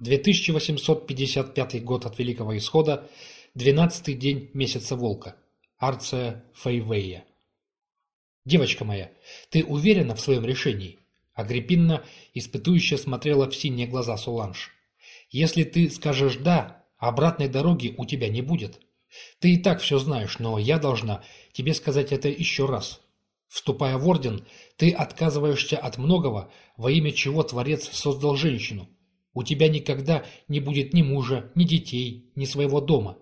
2855 год от Великого Исхода, 12-й день месяца Волка. Арция Фейвея. «Девочка моя, ты уверена в своем решении?» Агриппинна испытующе смотрела в синие глаза Суланж. «Если ты скажешь «да», обратной дороги у тебя не будет. Ты и так все знаешь, но я должна тебе сказать это еще раз. Вступая в орден, ты отказываешься от многого, во имя чего Творец создал женщину. У тебя никогда не будет ни мужа, ни детей, ни своего дома.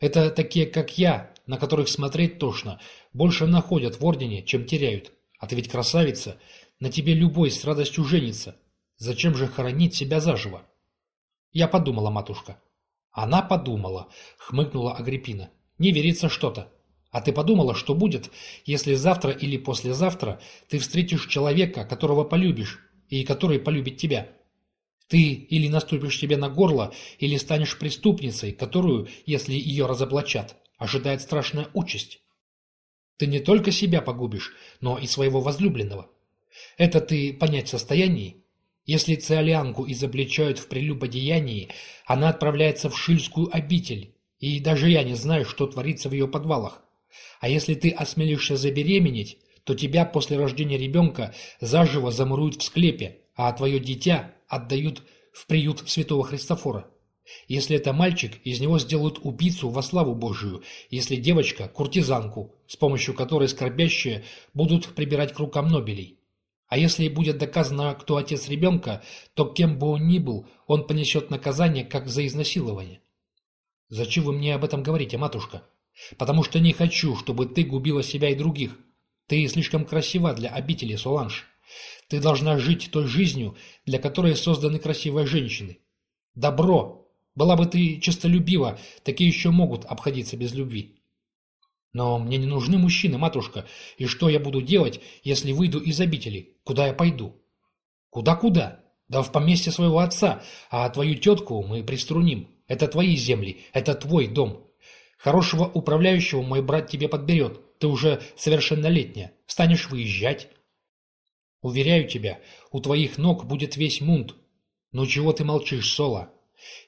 Это такие, как я, на которых смотреть тошно, больше находят в ордене, чем теряют. А ты ведь красавица, на тебе любой с радостью женится. Зачем же хоронить себя заживо? Я подумала, матушка. Она подумала, хмыкнула Агриппина. Не верится что-то. А ты подумала, что будет, если завтра или послезавтра ты встретишь человека, которого полюбишь, и который полюбит тебя? Ты или наступишь себе на горло, или станешь преступницей, которую, если ее разоблачат, ожидает страшная участь. Ты не только себя погубишь, но и своего возлюбленного. Это ты понять в состоянии? Если циолианку изобличают в прелюбодеянии, она отправляется в шильскую обитель, и даже я не знаю, что творится в ее подвалах. А если ты осмелишься забеременеть, то тебя после рождения ребенка заживо замуруют в склепе, а твое дитя отдают в приют святого Христофора. Если это мальчик, из него сделают убийцу во славу Божию, если девочка – куртизанку, с помощью которой скорбящие будут прибирать к рукам Нобелей. А если будет доказано, кто отец ребенка, то кем бы он ни был, он понесет наказание, как за изнасилование. Зачем вы мне об этом говорите, матушка? Потому что не хочу, чтобы ты губила себя и других. Ты слишком красива для обители, Соланж. Ты должна жить той жизнью, для которой созданы красивые женщины. Добро! Была бы ты честолюбива, такие еще могут обходиться без любви. Но мне не нужны мужчины, матушка, и что я буду делать, если выйду из обители? Куда я пойду? Куда-куда? Да в поместье своего отца, а твою тетку мы приструним. Это твои земли, это твой дом. Хорошего управляющего мой брат тебе подберет. Ты уже совершеннолетняя, станешь выезжать, Уверяю тебя, у твоих ног будет весь мунт. Ну чего ты молчишь, Соло?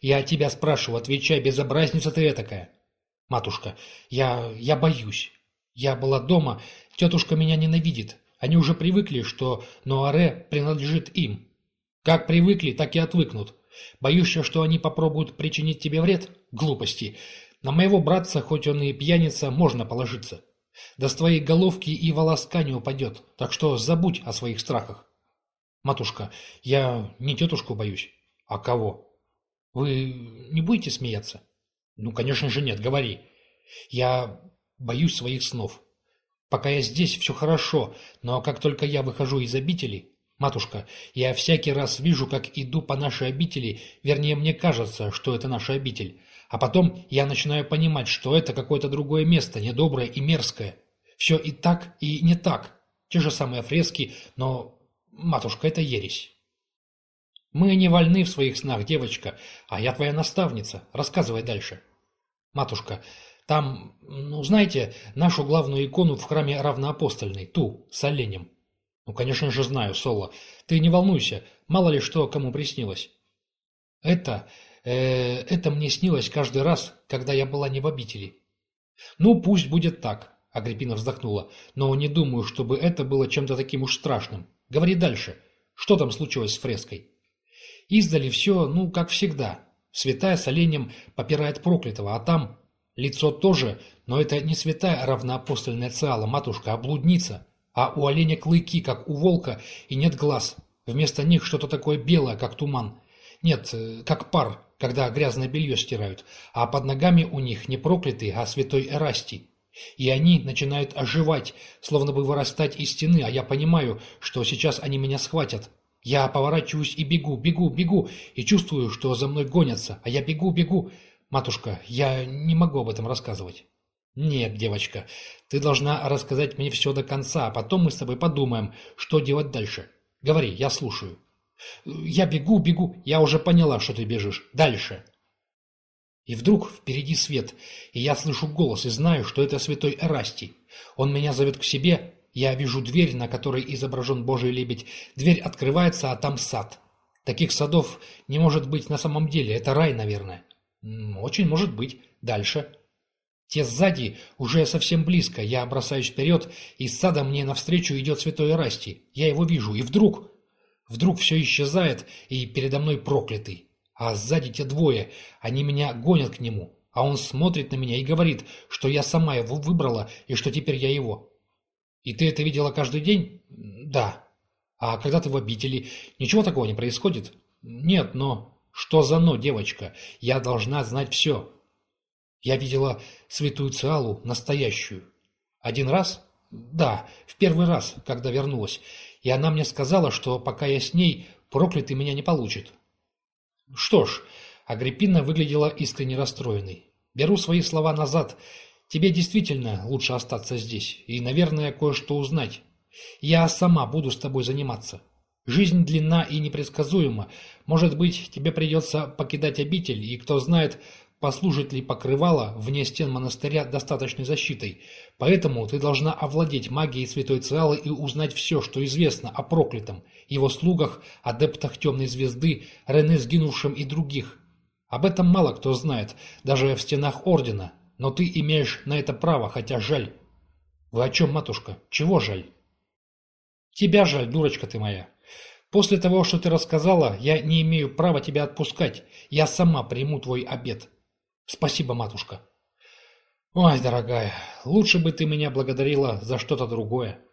Я тебя спрашиваю, отвечай, безобразница ты этакая. Матушка, я... я боюсь. Я была дома, тетушка меня ненавидит. Они уже привыкли, что Нуаре принадлежит им. Как привыкли, так и отвыкнут. Боюсь, что они попробуют причинить тебе вред? Глупости. На моего братца, хоть он и пьяница, можно положиться. Да с твоей головки и волоска не упадет, так что забудь о своих страхах. Матушка, я не тетушку боюсь. А кого? Вы не будете смеяться? Ну, конечно же нет, говори. Я боюсь своих снов. Пока я здесь, все хорошо, но как только я выхожу из обители... Матушка, я всякий раз вижу, как иду по нашей обители, вернее, мне кажется, что это наша обитель. А потом я начинаю понимать, что это какое-то другое место, недоброе и мерзкое. Все и так, и не так. Те же самые фрески, но, матушка, это ересь. Мы не вольны в своих снах, девочка, а я твоя наставница. Рассказывай дальше. Матушка, там, ну, знаете, нашу главную икону в храме равноапостольной, ту, с оленем. Ну, конечно же, знаю, Соло. Ты не волнуйся, мало ли что кому приснилось. Это э, это мне снилось каждый раз, когда я была не в обители. Ну, пусть будет так, Агриппина вздохнула, но не думаю, чтобы это было чем-то таким уж страшным. Говори дальше. Что там случилось с фреской? Издали все, ну, как всегда. Святая с оленем попирает проклятого, а там лицо тоже, но это не святая равноапостольная циала, матушка, а блудница. А у оленя клыки, как у волка, и нет глаз. Вместо них что-то такое белое, как туман. Нет, э, как пар, когда грязное белье стирают, а под ногами у них не проклятый, а святой Эрастий. И они начинают оживать, словно бы вырастать из стены, а я понимаю, что сейчас они меня схватят. Я поворачиваюсь и бегу, бегу, бегу, и чувствую, что за мной гонятся, а я бегу, бегу. Матушка, я не могу об этом рассказывать. Нет, девочка, ты должна рассказать мне все до конца, а потом мы с тобой подумаем, что делать дальше. Говори, я слушаю. Я бегу, бегу. Я уже поняла, что ты бежишь. Дальше. И вдруг впереди свет, и я слышу голос и знаю, что это святой Эрастий. Он меня зовет к себе, я вижу дверь, на которой изображен Божий лебедь. Дверь открывается, а там сад. Таких садов не может быть на самом деле. Это рай, наверное. Очень может быть. Дальше. Те сзади уже совсем близко. Я бросаюсь вперед, и из сада мне навстречу идет святой Расти. Я его вижу, и вдруг... Вдруг все исчезает, и передо мной проклятый. А сзади те двое, они меня гонят к нему. А он смотрит на меня и говорит, что я сама его выбрала, и что теперь я его. И ты это видела каждый день? Да. А когда ты в обители, ничего такого не происходит? Нет, но... Что за но, девочка? Я должна знать все. Я видела святую Циалу, настоящую. Один раз? Да, в первый раз, когда вернулась. И она мне сказала, что пока я с ней, проклятый меня не получит. Что ж, Агриппина выглядела искренне расстроенной. Беру свои слова назад. Тебе действительно лучше остаться здесь и, наверное, кое-что узнать. Я сама буду с тобой заниматься. Жизнь длинна и непредсказуема. Может быть, тебе придется покидать обитель, и кто знает, послужит ли покрывало вне стен монастыря достаточной защитой. Поэтому ты должна овладеть магией Святой Циалы и узнать все, что известно о проклятом, его слугах, адептах Темной Звезды, Рене Сгинувшем и других. Об этом мало кто знает, даже в стенах Ордена, но ты имеешь на это право, хотя жаль. Вы о чем, матушка? Чего жаль? Тебя жаль, дурочка ты моя. После того, что ты рассказала, я не имею права тебя отпускать. Я сама приму твой обед. Спасибо, матушка. Ой, дорогая, лучше бы ты меня благодарила за что-то другое.